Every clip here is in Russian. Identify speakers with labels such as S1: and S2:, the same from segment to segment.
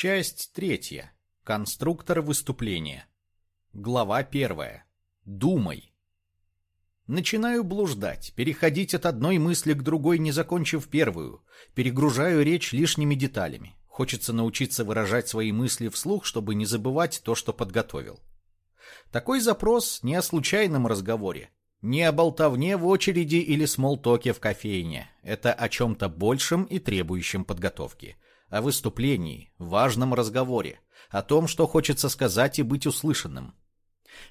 S1: Часть третья. Конструктор выступления. Глава первая. Думай. Начинаю блуждать, переходить от одной мысли к другой, не закончив первую. Перегружаю речь лишними деталями. Хочется научиться выражать свои мысли вслух, чтобы не забывать то, что подготовил. Такой запрос не о случайном разговоре, не о болтовне в очереди или смолтоке в кофейне. Это о чем-то большем и требующем подготовки. О выступлении, важном разговоре, о том, что хочется сказать и быть услышанным.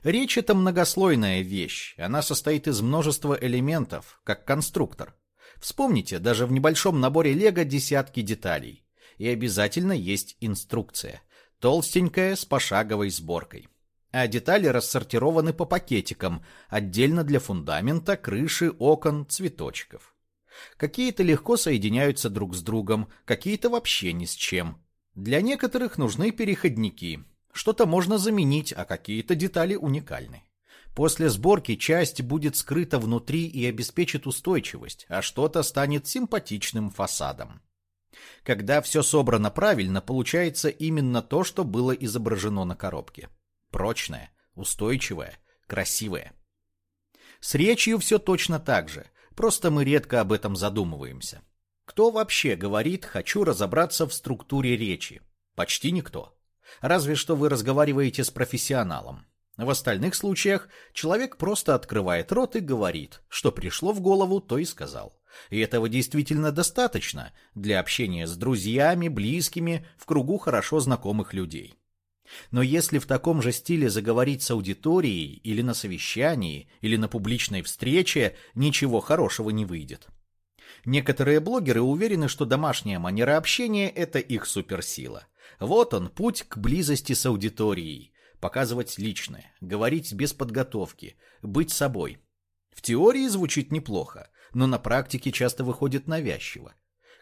S1: Речь — это многослойная вещь. Она состоит из множества элементов, как конструктор. Вспомните, даже в небольшом наборе лего десятки деталей. И обязательно есть инструкция. Толстенькая, с пошаговой сборкой а детали рассортированы по пакетикам, отдельно для фундамента, крыши, окон, цветочков. Какие-то легко соединяются друг с другом, какие-то вообще ни с чем. Для некоторых нужны переходники. Что-то можно заменить, а какие-то детали уникальны. После сборки часть будет скрыта внутри и обеспечит устойчивость, а что-то станет симпатичным фасадом. Когда все собрано правильно, получается именно то, что было изображено на коробке. Прочная, устойчивая, красивая. С речью все точно так же, просто мы редко об этом задумываемся. Кто вообще говорит «хочу разобраться в структуре речи»? Почти никто. Разве что вы разговариваете с профессионалом. В остальных случаях человек просто открывает рот и говорит, что пришло в голову, то и сказал. И этого действительно достаточно для общения с друзьями, близкими, в кругу хорошо знакомых людей. Но если в таком же стиле заговорить с аудиторией или на совещании, или на публичной встрече, ничего хорошего не выйдет. Некоторые блогеры уверены, что домашняя манера общения – это их суперсила. Вот он, путь к близости с аудиторией. Показывать личное, говорить без подготовки, быть собой. В теории звучит неплохо, но на практике часто выходит навязчиво.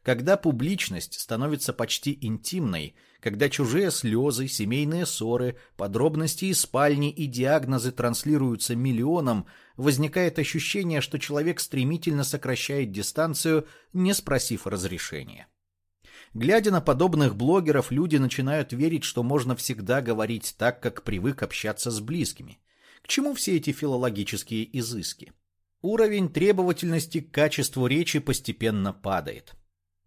S1: Когда публичность становится почти интимной, когда чужие слезы, семейные ссоры, подробности из спальни и диагнозы транслируются миллионам, возникает ощущение, что человек стремительно сокращает дистанцию, не спросив разрешения. Глядя на подобных блогеров, люди начинают верить, что можно всегда говорить так, как привык общаться с близкими. К чему все эти филологические изыски? Уровень требовательности к качеству речи постепенно падает.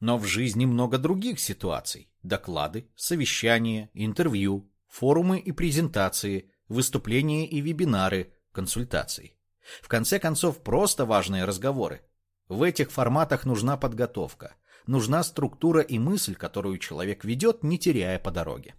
S1: Но в жизни много других ситуаций. Доклады, совещания, интервью, форумы и презентации, выступления и вебинары, консультации. В конце концов, просто важные разговоры. В этих форматах нужна подготовка, нужна структура и мысль, которую человек ведет, не теряя по дороге.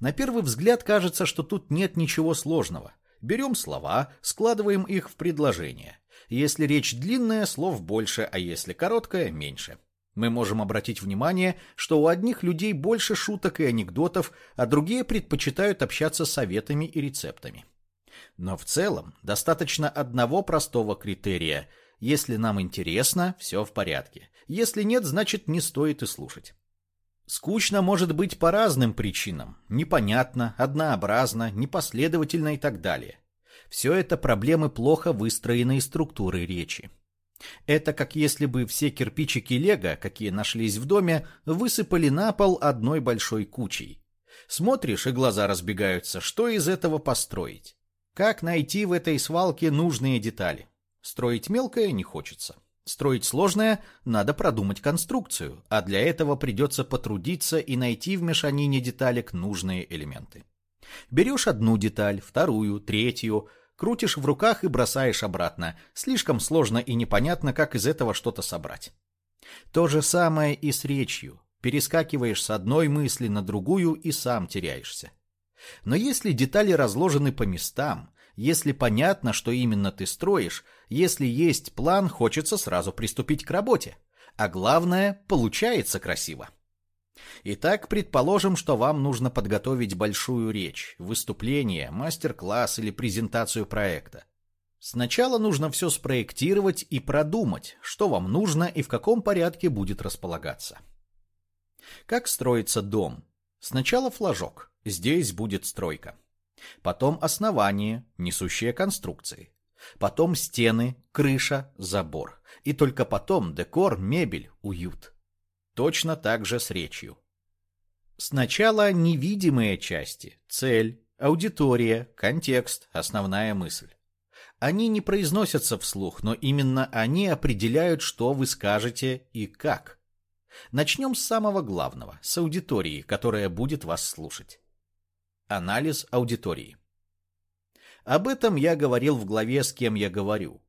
S1: На первый взгляд кажется, что тут нет ничего сложного. Берем слова, складываем их в предложение. Если речь длинная, слов больше, а если короткая – меньше. Мы можем обратить внимание, что у одних людей больше шуток и анекдотов, а другие предпочитают общаться советами и рецептами. Но в целом достаточно одного простого критерия. Если нам интересно, все в порядке. Если нет, значит не стоит и слушать. Скучно может быть по разным причинам. Непонятно, однообразно, непоследовательно и так далее. Все это проблемы плохо выстроенной структуры речи. Это как если бы все кирпичики лего, какие нашлись в доме, высыпали на пол одной большой кучей. Смотришь, и глаза разбегаются, что из этого построить. Как найти в этой свалке нужные детали? Строить мелкое не хочется. Строить сложное надо продумать конструкцию, а для этого придется потрудиться и найти в мешанине деталек нужные элементы. Берешь одну деталь, вторую, третью – Крутишь в руках и бросаешь обратно. Слишком сложно и непонятно, как из этого что-то собрать. То же самое и с речью. Перескакиваешь с одной мысли на другую и сам теряешься. Но если детали разложены по местам, если понятно, что именно ты строишь, если есть план, хочется сразу приступить к работе. А главное, получается красиво. Итак, предположим, что вам нужно подготовить большую речь, выступление, мастер-класс или презентацию проекта. Сначала нужно все спроектировать и продумать, что вам нужно и в каком порядке будет располагаться. Как строится дом? Сначала флажок, здесь будет стройка. Потом основание, несущие конструкции. Потом стены, крыша, забор. И только потом декор, мебель, уют. Точно так же с речью. Сначала невидимые части, цель, аудитория, контекст, основная мысль. Они не произносятся вслух, но именно они определяют, что вы скажете и как. Начнем с самого главного, с аудитории, которая будет вас слушать. Анализ аудитории. Об этом я говорил в главе «С кем я говорю».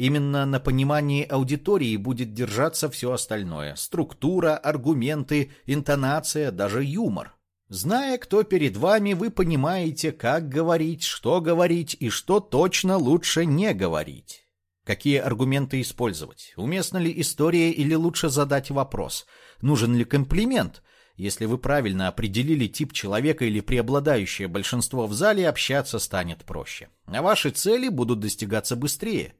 S1: Именно на понимании аудитории будет держаться все остальное – структура, аргументы, интонация, даже юмор. Зная, кто перед вами, вы понимаете, как говорить, что говорить и что точно лучше не говорить. Какие аргументы использовать? Уместна ли история или лучше задать вопрос? Нужен ли комплимент? Если вы правильно определили тип человека или преобладающее большинство в зале, общаться станет проще. А ваши цели будут достигаться быстрее.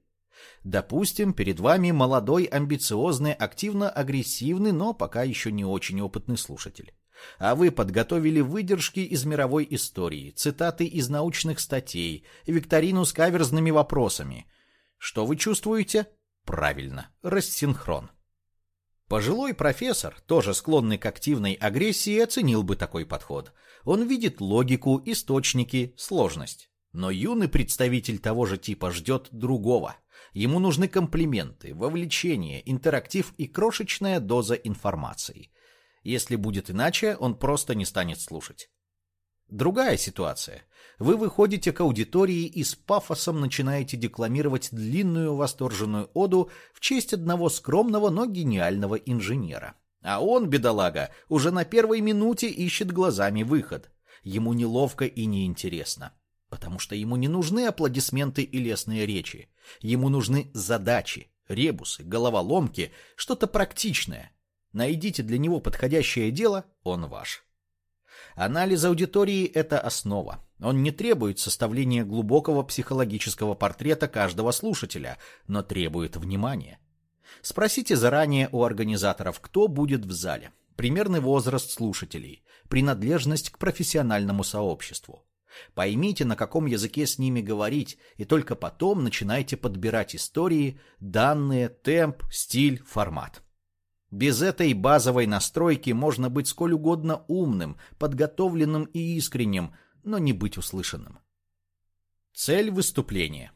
S1: Допустим, перед вами молодой, амбициозный, активно-агрессивный, но пока еще не очень опытный слушатель а вы подготовили выдержки из мировой истории, цитаты из научных статей, викторину с каверзными вопросами. Что вы чувствуете? Правильно, рассинхрон. Пожилой профессор, тоже склонный к активной агрессии, оценил бы такой подход. Он видит логику, источники, сложность. Но юный представитель того же типа ждет другого. Ему нужны комплименты, вовлечение, интерактив и крошечная доза информации. Если будет иначе, он просто не станет слушать. Другая ситуация. Вы выходите к аудитории и с пафосом начинаете декламировать длинную восторженную оду в честь одного скромного, но гениального инженера. А он, бедолага, уже на первой минуте ищет глазами выход. Ему неловко и неинтересно. Потому что ему не нужны аплодисменты и лестные речи. Ему нужны задачи, ребусы, головоломки, что-то практичное, Найдите для него подходящее дело, он ваш. Анализ аудитории – это основа. Он не требует составления глубокого психологического портрета каждого слушателя, но требует внимания. Спросите заранее у организаторов, кто будет в зале, примерный возраст слушателей, принадлежность к профессиональному сообществу. Поймите, на каком языке с ними говорить, и только потом начинайте подбирать истории, данные, темп, стиль, формат. Без этой базовой настройки можно быть сколь угодно умным, подготовленным и искренним, но не быть услышанным. Цель выступления.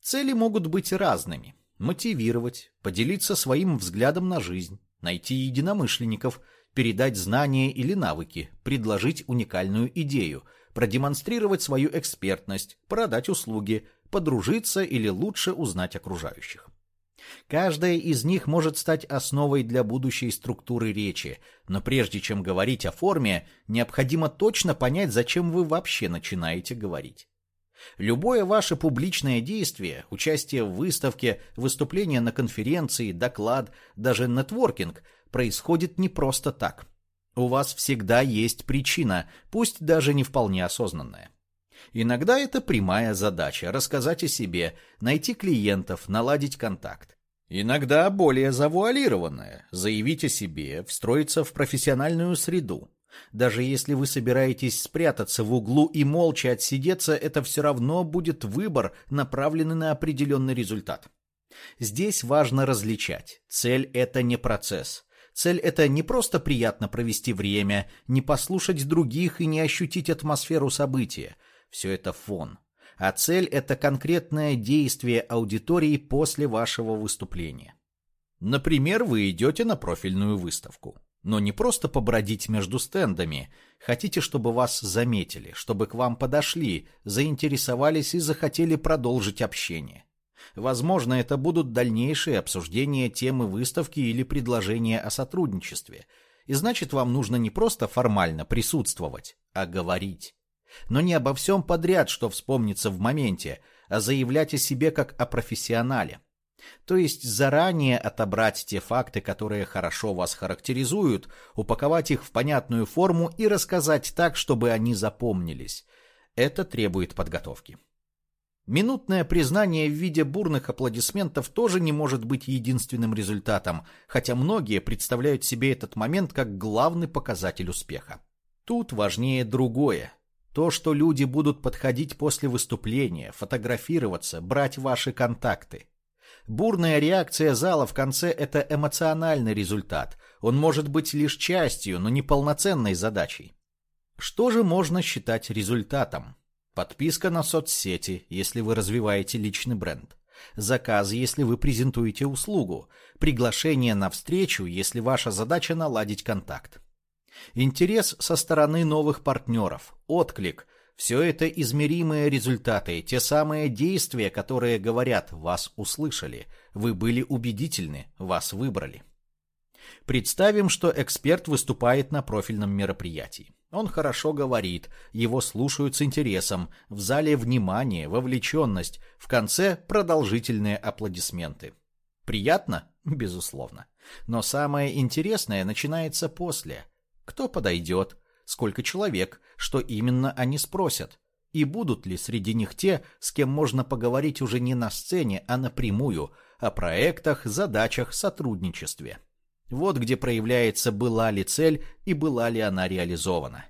S1: Цели могут быть разными. Мотивировать, поделиться своим взглядом на жизнь, найти единомышленников, передать знания или навыки, предложить уникальную идею, продемонстрировать свою экспертность, продать услуги, подружиться или лучше узнать окружающих. Каждая из них может стать основой для будущей структуры речи, но прежде чем говорить о форме, необходимо точно понять, зачем вы вообще начинаете говорить. Любое ваше публичное действие, участие в выставке, выступление на конференции, доклад, даже нетворкинг, происходит не просто так. У вас всегда есть причина, пусть даже не вполне осознанная. Иногда это прямая задача – рассказать о себе, найти клиентов, наладить контакт. Иногда более завуалированное – заявить о себе, встроиться в профессиональную среду. Даже если вы собираетесь спрятаться в углу и молча отсидеться, это все равно будет выбор, направленный на определенный результат. Здесь важно различать. Цель – это не процесс. Цель – это не просто приятно провести время, не послушать других и не ощутить атмосферу события. Все это фон а цель – это конкретное действие аудитории после вашего выступления. Например, вы идете на профильную выставку. Но не просто побродить между стендами. Хотите, чтобы вас заметили, чтобы к вам подошли, заинтересовались и захотели продолжить общение. Возможно, это будут дальнейшие обсуждения темы выставки или предложения о сотрудничестве. И значит, вам нужно не просто формально присутствовать, а говорить. Но не обо всем подряд, что вспомнится в моменте, а заявлять о себе как о профессионале. То есть заранее отобрать те факты, которые хорошо вас характеризуют, упаковать их в понятную форму и рассказать так, чтобы они запомнились. Это требует подготовки. Минутное признание в виде бурных аплодисментов тоже не может быть единственным результатом, хотя многие представляют себе этот момент как главный показатель успеха. Тут важнее другое то, что люди будут подходить после выступления, фотографироваться, брать ваши контакты. Бурная реакция зала в конце – это эмоциональный результат. Он может быть лишь частью, но не полноценной задачей. Что же можно считать результатом? Подписка на соцсети, если вы развиваете личный бренд. Заказ, если вы презентуете услугу. Приглашение на встречу, если ваша задача наладить контакт. Интерес со стороны новых партнеров, отклик – все это измеримые результаты, те самые действия, которые говорят «вас услышали», «вы были убедительны», «вас выбрали». Представим, что эксперт выступает на профильном мероприятии. Он хорошо говорит, его слушают с интересом, в зале внимание, вовлеченность, в конце продолжительные аплодисменты. Приятно? Безусловно. Но самое интересное начинается после. Кто подойдет? Сколько человек? Что именно они спросят? И будут ли среди них те, с кем можно поговорить уже не на сцене, а напрямую, о проектах, задачах, сотрудничестве? Вот где проявляется, была ли цель и была ли она реализована.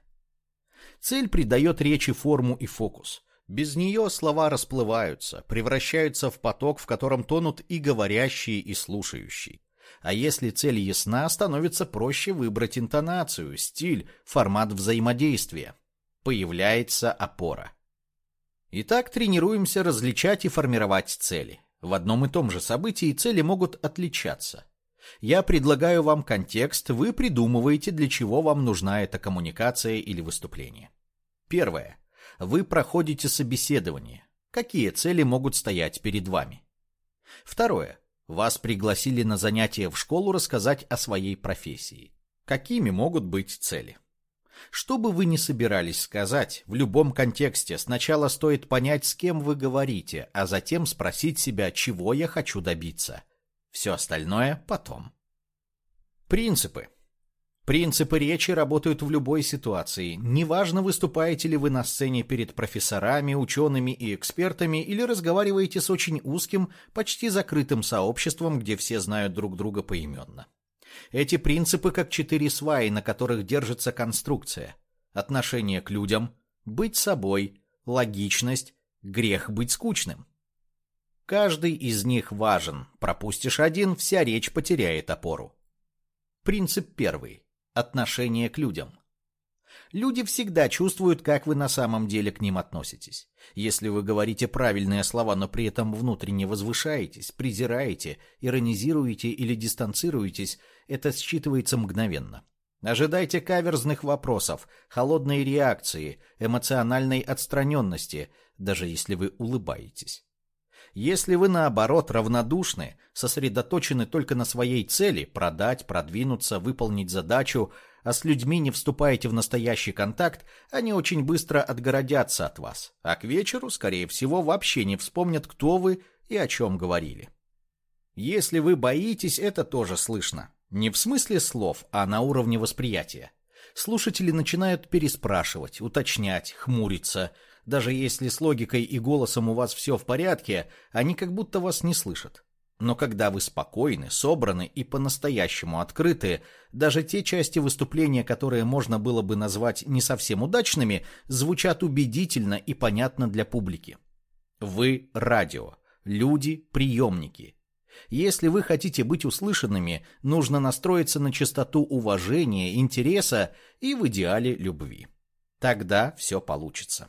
S1: Цель придает речи форму и фокус. Без нее слова расплываются, превращаются в поток, в котором тонут и говорящие, и слушающие. А если цель ясна, становится проще выбрать интонацию, стиль, формат взаимодействия. Появляется опора. Итак, тренируемся различать и формировать цели. В одном и том же событии цели могут отличаться. Я предлагаю вам контекст, вы придумываете, для чего вам нужна эта коммуникация или выступление. Первое. Вы проходите собеседование. Какие цели могут стоять перед вами? Второе. Вас пригласили на занятие в школу рассказать о своей профессии. Какими могут быть цели? Что бы вы ни собирались сказать, в любом контексте сначала стоит понять, с кем вы говорите, а затем спросить себя, чего я хочу добиться – все остальное потом. Принципы. Принципы речи работают в любой ситуации. Неважно, выступаете ли вы на сцене перед профессорами, учеными и экспертами или разговариваете с очень узким, почти закрытым сообществом, где все знают друг друга поименно. Эти принципы как четыре сваи, на которых держится конструкция. Отношение к людям, быть собой, логичность, грех быть скучным. Каждый из них важен. Пропустишь один, вся речь потеряет опору. Принцип первый. Отношение к людям. Люди всегда чувствуют, как вы на самом деле к ним относитесь. Если вы говорите правильные слова, но при этом внутренне возвышаетесь, презираете, иронизируете или дистанцируетесь, это считывается мгновенно. Ожидайте каверзных вопросов, холодной реакции, эмоциональной отстраненности, даже если вы улыбаетесь. Если вы, наоборот, равнодушны, сосредоточены только на своей цели – продать, продвинуться, выполнить задачу, а с людьми не вступаете в настоящий контакт, они очень быстро отгородятся от вас, а к вечеру, скорее всего, вообще не вспомнят, кто вы и о чем говорили. Если вы боитесь, это тоже слышно. Не в смысле слов, а на уровне восприятия. Слушатели начинают переспрашивать, уточнять, хмуриться – даже если с логикой и голосом у вас все в порядке, они как будто вас не слышат. Но когда вы спокойны, собраны и по-настоящему открыты, даже те части выступления, которые можно было бы назвать не совсем удачными, звучат убедительно и понятно для публики. Вы – радио, люди – приемники. Если вы хотите быть услышанными, нужно настроиться на частоту уважения, интереса и в идеале любви. Тогда все получится.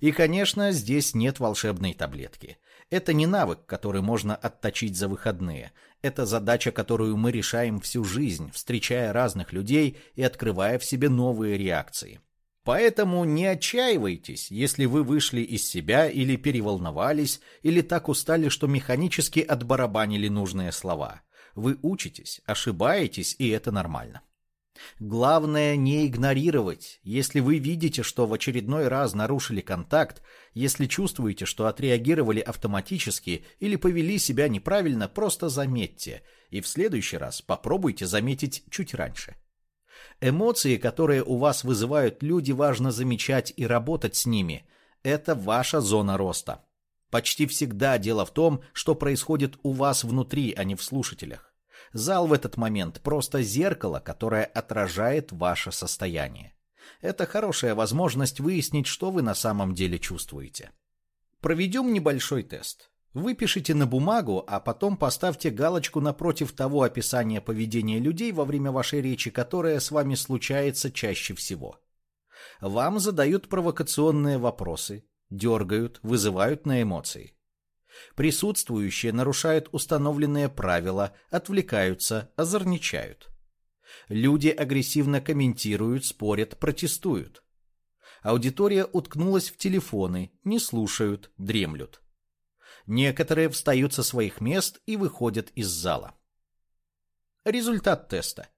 S1: И, конечно, здесь нет волшебной таблетки. Это не навык, который можно отточить за выходные. Это задача, которую мы решаем всю жизнь, встречая разных людей и открывая в себе новые реакции. Поэтому не отчаивайтесь, если вы вышли из себя или переволновались, или так устали, что механически отбарабанили нужные слова. Вы учитесь, ошибаетесь, и это нормально. Главное не игнорировать. Если вы видите, что в очередной раз нарушили контакт, если чувствуете, что отреагировали автоматически или повели себя неправильно, просто заметьте. И в следующий раз попробуйте заметить чуть раньше. Эмоции, которые у вас вызывают люди, важно замечать и работать с ними. Это ваша зона роста. Почти всегда дело в том, что происходит у вас внутри, а не в слушателях. Зал в этот момент просто зеркало, которое отражает ваше состояние. Это хорошая возможность выяснить, что вы на самом деле чувствуете. Проведем небольшой тест. Выпишите на бумагу, а потом поставьте галочку напротив того описания поведения людей во время вашей речи, которое с вами случается чаще всего. Вам задают провокационные вопросы, дергают, вызывают на эмоции. Присутствующие нарушают установленные правила, отвлекаются, озорничают. Люди агрессивно комментируют, спорят, протестуют. Аудитория уткнулась в телефоны, не слушают, дремлют. Некоторые встают со своих мест и выходят из зала. Результат теста.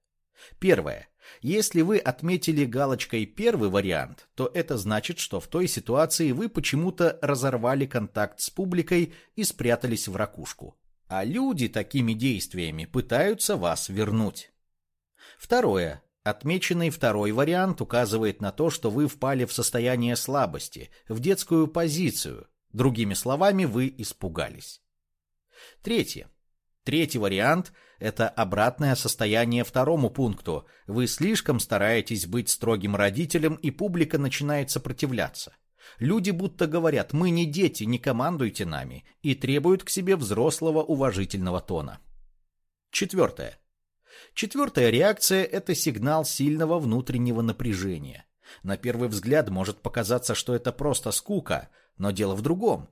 S1: Первое. Если вы отметили галочкой первый вариант, то это значит, что в той ситуации вы почему-то разорвали контакт с публикой и спрятались в ракушку. А люди такими действиями пытаются вас вернуть. Второе. Отмеченный второй вариант указывает на то, что вы впали в состояние слабости, в детскую позицию. Другими словами, вы испугались. Третье. Третий вариант – это обратное состояние второму пункту. Вы слишком стараетесь быть строгим родителем, и публика начинает сопротивляться. Люди будто говорят «мы не дети, не командуйте нами» и требуют к себе взрослого уважительного тона. Четвертое. Четвертая реакция – это сигнал сильного внутреннего напряжения. На первый взгляд может показаться, что это просто скука, но дело в другом.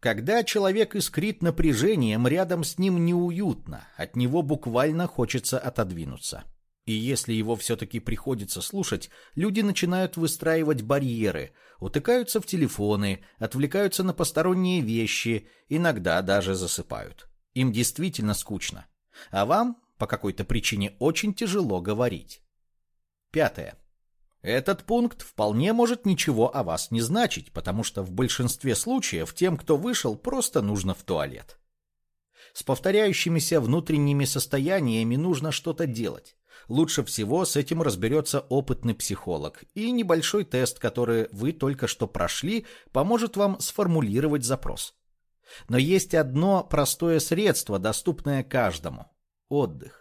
S1: Когда человек искрит напряжением, рядом с ним неуютно, от него буквально хочется отодвинуться. И если его все-таки приходится слушать, люди начинают выстраивать барьеры, утыкаются в телефоны, отвлекаются на посторонние вещи, иногда даже засыпают. Им действительно скучно. А вам по какой-то причине очень тяжело говорить. Пятое. Этот пункт вполне может ничего о вас не значить, потому что в большинстве случаев тем, кто вышел, просто нужно в туалет. С повторяющимися внутренними состояниями нужно что-то делать. Лучше всего с этим разберется опытный психолог, и небольшой тест, который вы только что прошли, поможет вам сформулировать запрос. Но есть одно простое средство, доступное каждому – отдых.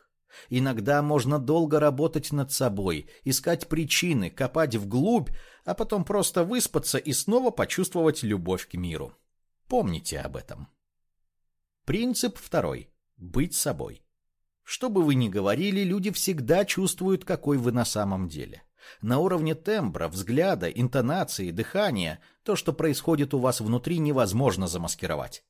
S1: Иногда можно долго работать над собой, искать причины, копать вглубь, а потом просто выспаться и снова почувствовать любовь к миру. Помните об этом. Принцип второй. Быть собой. Что бы вы ни говорили, люди всегда чувствуют, какой вы на самом деле. На уровне тембра, взгляда, интонации, дыхания, то, что происходит у вас внутри, невозможно замаскировать.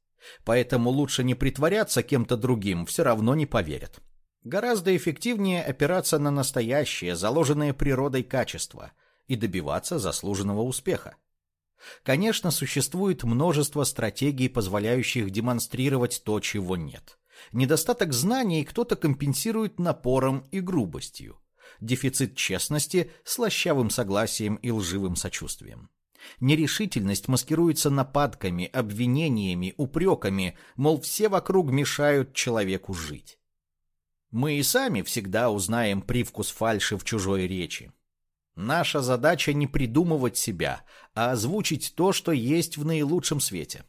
S1: Поэтому лучше не притворяться кем-то другим, все равно не поверят. Гораздо эффективнее опираться на настоящее, заложенное природой качество и добиваться заслуженного успеха. Конечно, существует множество стратегий, позволяющих демонстрировать то, чего нет. Недостаток знаний кто-то компенсирует напором и грубостью. Дефицит честности – слащавым согласием и лживым сочувствием. Нерешительность маскируется нападками, обвинениями, упреками, мол, все вокруг мешают человеку жить. Мы и сами всегда узнаем привкус фальши в чужой речи. Наша задача не придумывать себя, а озвучить то, что есть в наилучшем свете.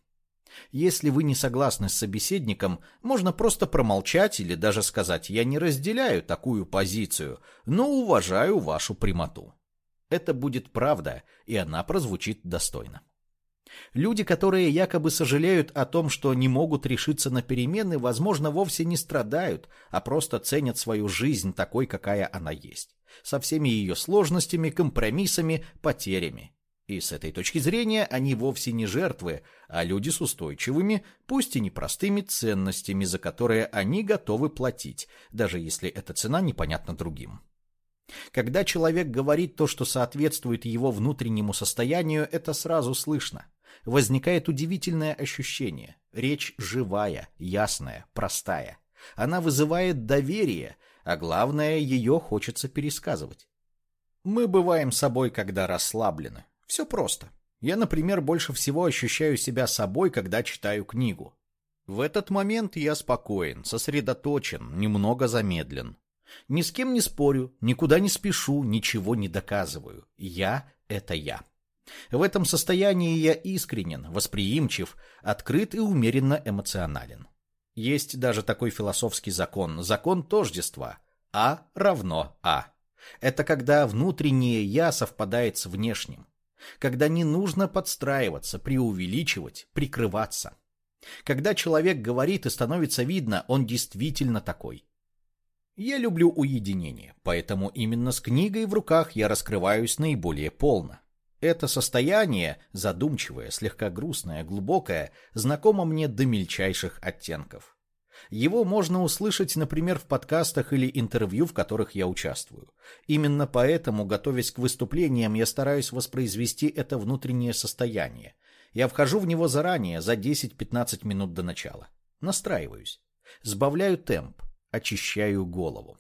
S1: Если вы не согласны с собеседником, можно просто промолчать или даже сказать «я не разделяю такую позицию, но уважаю вашу прямоту». Это будет правда, и она прозвучит достойно. Люди, которые якобы сожалеют о том, что не могут решиться на перемены, возможно, вовсе не страдают, а просто ценят свою жизнь такой, какая она есть. Со всеми ее сложностями, компромиссами, потерями. И с этой точки зрения они вовсе не жертвы, а люди с устойчивыми, пусть и непростыми ценностями, за которые они готовы платить, даже если эта цена непонятна другим. Когда человек говорит то, что соответствует его внутреннему состоянию, это сразу слышно возникает удивительное ощущение. Речь живая, ясная, простая. Она вызывает доверие, а главное, ее хочется пересказывать. Мы бываем собой, когда расслаблены. Все просто. Я, например, больше всего ощущаю себя собой, когда читаю книгу. В этот момент я спокоен, сосредоточен, немного замедлен. Ни с кем не спорю, никуда не спешу, ничего не доказываю. Я — это я. В этом состоянии я искренен, восприимчив, открыт и умеренно эмоционален. Есть даже такой философский закон, закон тождества. А равно А. Это когда внутреннее «я» совпадает с внешним. Когда не нужно подстраиваться, преувеличивать, прикрываться. Когда человек говорит и становится видно, он действительно такой. Я люблю уединение, поэтому именно с книгой в руках я раскрываюсь наиболее полно. Это состояние, задумчивое, слегка грустное, глубокое, знакомо мне до мельчайших оттенков. Его можно услышать, например, в подкастах или интервью, в которых я участвую. Именно поэтому, готовясь к выступлениям, я стараюсь воспроизвести это внутреннее состояние. Я вхожу в него заранее, за 10-15 минут до начала. Настраиваюсь. Сбавляю темп, очищаю голову.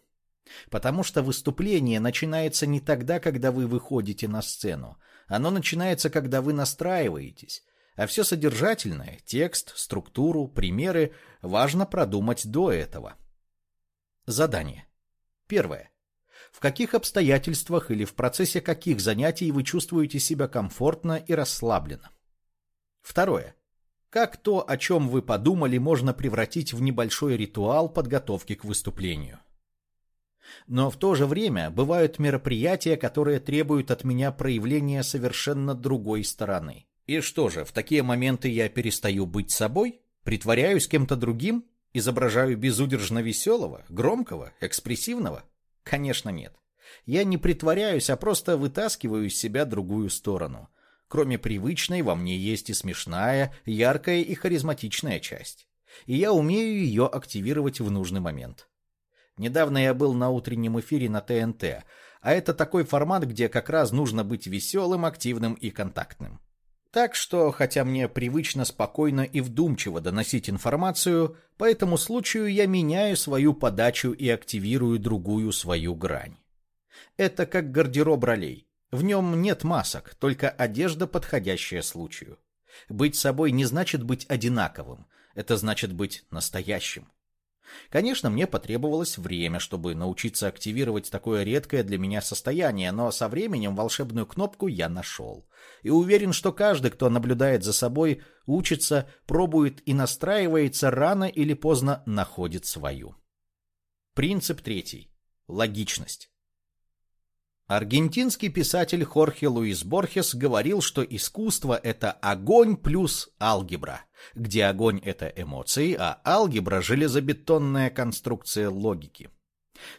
S1: Потому что выступление начинается не тогда, когда вы выходите на сцену. Оно начинается, когда вы настраиваетесь. А все содержательное, текст, структуру, примеры, важно продумать до этого. Задание. Первое. В каких обстоятельствах или в процессе каких занятий вы чувствуете себя комфортно и расслабленно? Второе. Как то, о чем вы подумали, можно превратить в небольшой ритуал подготовки к выступлению? Но в то же время бывают мероприятия, которые требуют от меня проявления совершенно другой стороны. И что же, в такие моменты я перестаю быть собой? Притворяюсь кем-то другим? Изображаю безудержно веселого, громкого, экспрессивного? Конечно, нет. Я не притворяюсь, а просто вытаскиваю из себя другую сторону – Кроме привычной, во мне есть и смешная, яркая и харизматичная часть. И я умею ее активировать в нужный момент. Недавно я был на утреннем эфире на ТНТ, а это такой формат, где как раз нужно быть веселым, активным и контактным. Так что, хотя мне привычно спокойно и вдумчиво доносить информацию, по этому случаю я меняю свою подачу и активирую другую свою грань. Это как гардероб ролей. В нем нет масок, только одежда, подходящая случаю. Быть собой не значит быть одинаковым, это значит быть настоящим. Конечно, мне потребовалось время, чтобы научиться активировать такое редкое для меня состояние, но со временем волшебную кнопку я нашел. И уверен, что каждый, кто наблюдает за собой, учится, пробует и настраивается, рано или поздно находит свою. Принцип третий. Логичность. Аргентинский писатель Хорхе Луис Борхес говорил, что искусство — это огонь плюс алгебра, где огонь — это эмоции, а алгебра — железобетонная конструкция логики.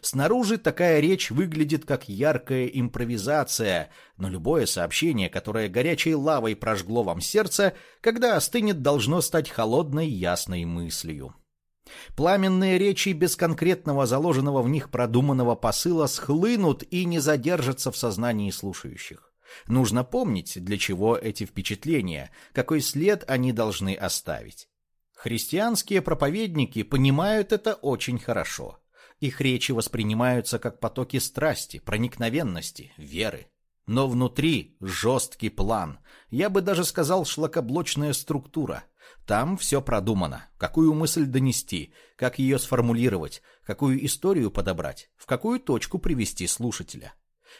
S1: Снаружи такая речь выглядит как яркая импровизация, но любое сообщение, которое горячей лавой прожгло вам сердце, когда остынет, должно стать холодной ясной мыслью. Пламенные речи без конкретного заложенного в них продуманного посыла схлынут и не задержатся в сознании слушающих. Нужно помнить, для чего эти впечатления, какой след они должны оставить. Христианские проповедники понимают это очень хорошо. Их речи воспринимаются как потоки страсти, проникновенности, веры. Но внутри жесткий план, я бы даже сказал шлакоблочная структура – там все продумано. Какую мысль донести, как ее сформулировать, какую историю подобрать, в какую точку привести слушателя.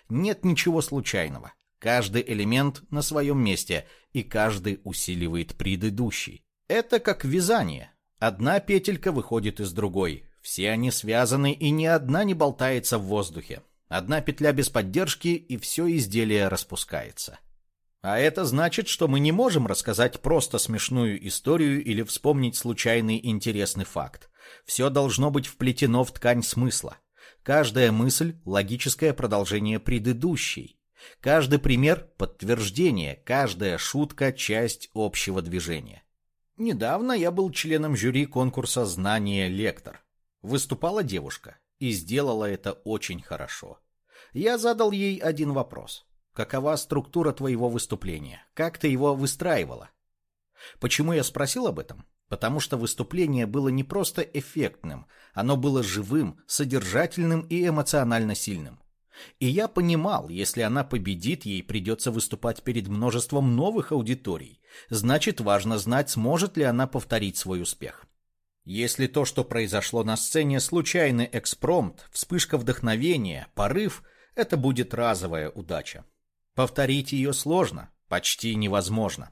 S1: Нет ничего случайного. Каждый элемент на своем месте, и каждый усиливает предыдущий. Это как вязание. Одна петелька выходит из другой. Все они связаны, и ни одна не болтается в воздухе. Одна петля без поддержки, и все изделие распускается. А это значит, что мы не можем рассказать просто смешную историю или вспомнить случайный интересный факт. Все должно быть вплетено в ткань смысла. Каждая мысль – логическое продолжение предыдущей. Каждый пример – подтверждение, каждая шутка – часть общего движения. Недавно я был членом жюри конкурса «Знание лектор». Выступала девушка и сделала это очень хорошо. Я задал ей один вопрос – Какова структура твоего выступления? Как ты его выстраивала? Почему я спросил об этом? Потому что выступление было не просто эффектным, оно было живым, содержательным и эмоционально сильным. И я понимал, если она победит, ей придется выступать перед множеством новых аудиторий. Значит, важно знать, сможет ли она повторить свой успех. Если то, что произошло на сцене, случайный экспромт, вспышка вдохновения, порыв, это будет разовая удача. Повторить ее сложно, почти невозможно.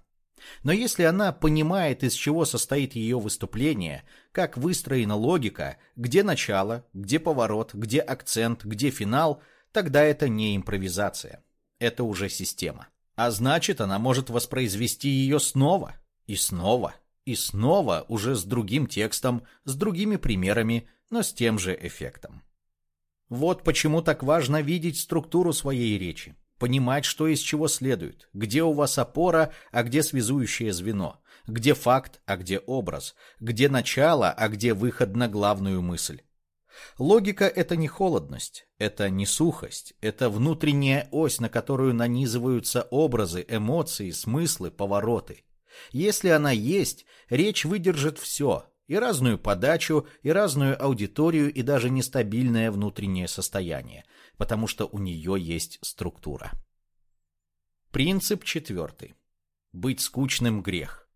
S1: Но если она понимает, из чего состоит ее выступление, как выстроена логика, где начало, где поворот, где акцент, где финал, тогда это не импровизация. Это уже система. А значит, она может воспроизвести ее снова, и снова, И снова уже с другим текстом, с другими примерами, но с тем же эффектом. Вот почему так важно видеть структуру своей речи, понимать, что из чего следует, где у вас опора, а где связующее звено, где факт, а где образ, где начало, а где выход на главную мысль. Логика — это не холодность, это не сухость, это внутренняя ось, на которую нанизываются образы, эмоции, смыслы, повороты. Если она есть, речь выдержит все, и разную подачу, и разную аудиторию, и даже нестабильное внутреннее состояние, потому что у нее есть структура. Принцип четвертый. Быть скучным – грех.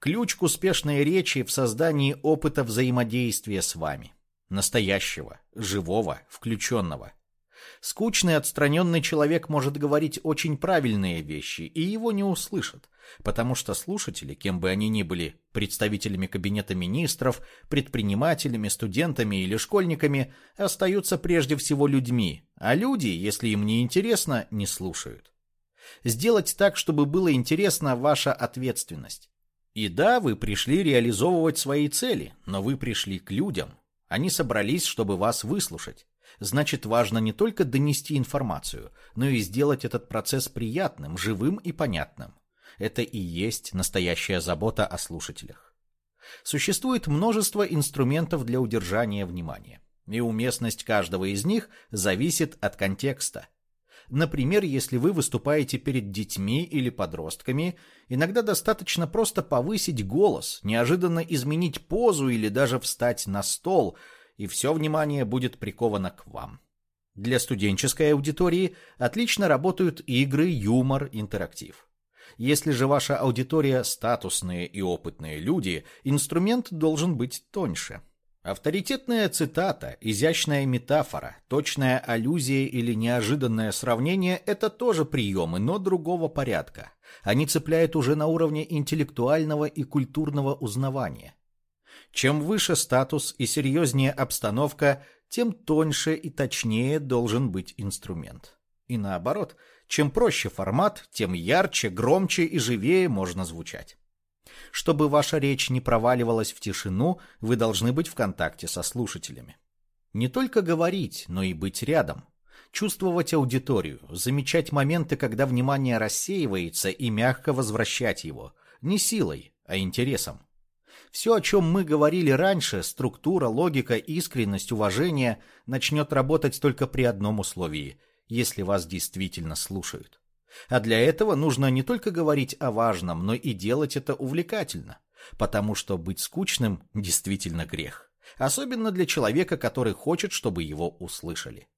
S1: Ключ к успешной речи в создании опыта взаимодействия с вами. Настоящего, живого, включенного. Скучный отстраненный человек может говорить очень правильные вещи, и его не услышат, потому что слушатели, кем бы они ни были, представителями кабинета министров, предпринимателями, студентами или школьниками, остаются прежде всего людьми, а люди, если им не интересно, не слушают. Сделать так, чтобы было интересно, ваша ответственность. И да, вы пришли реализовывать свои цели, но вы пришли к людям. Они собрались, чтобы вас выслушать. Значит, важно не только донести информацию, но и сделать этот процесс приятным, живым и понятным. Это и есть настоящая забота о слушателях. Существует множество инструментов для удержания внимания, и уместность каждого из них зависит от контекста. Например, если вы выступаете перед детьми или подростками, иногда достаточно просто повысить голос, неожиданно изменить позу или даже встать на стол, и все внимание будет приковано к вам. Для студенческой аудитории отлично работают игры, юмор, интерактив. Если же ваша аудитория статусные и опытные люди, инструмент должен быть тоньше. Авторитетная цитата, изящная метафора, точная аллюзия или неожиданное сравнение – это тоже приемы, но другого порядка. Они цепляют уже на уровне интеллектуального и культурного узнавания. Чем выше статус и серьезнее обстановка, тем тоньше и точнее должен быть инструмент. И наоборот, чем проще формат, тем ярче, громче и живее можно звучать. Чтобы ваша речь не проваливалась в тишину, вы должны быть в контакте со слушателями. Не только говорить, но и быть рядом. Чувствовать аудиторию, замечать моменты, когда внимание рассеивается, и мягко возвращать его. Не силой, а интересом. Все, о чем мы говорили раньше, структура, логика, искренность, уважение, начнет работать только при одном условии – если вас действительно слушают. А для этого нужно не только говорить о важном, но и делать это увлекательно, потому что быть скучным действительно грех, особенно для человека, который хочет, чтобы его услышали.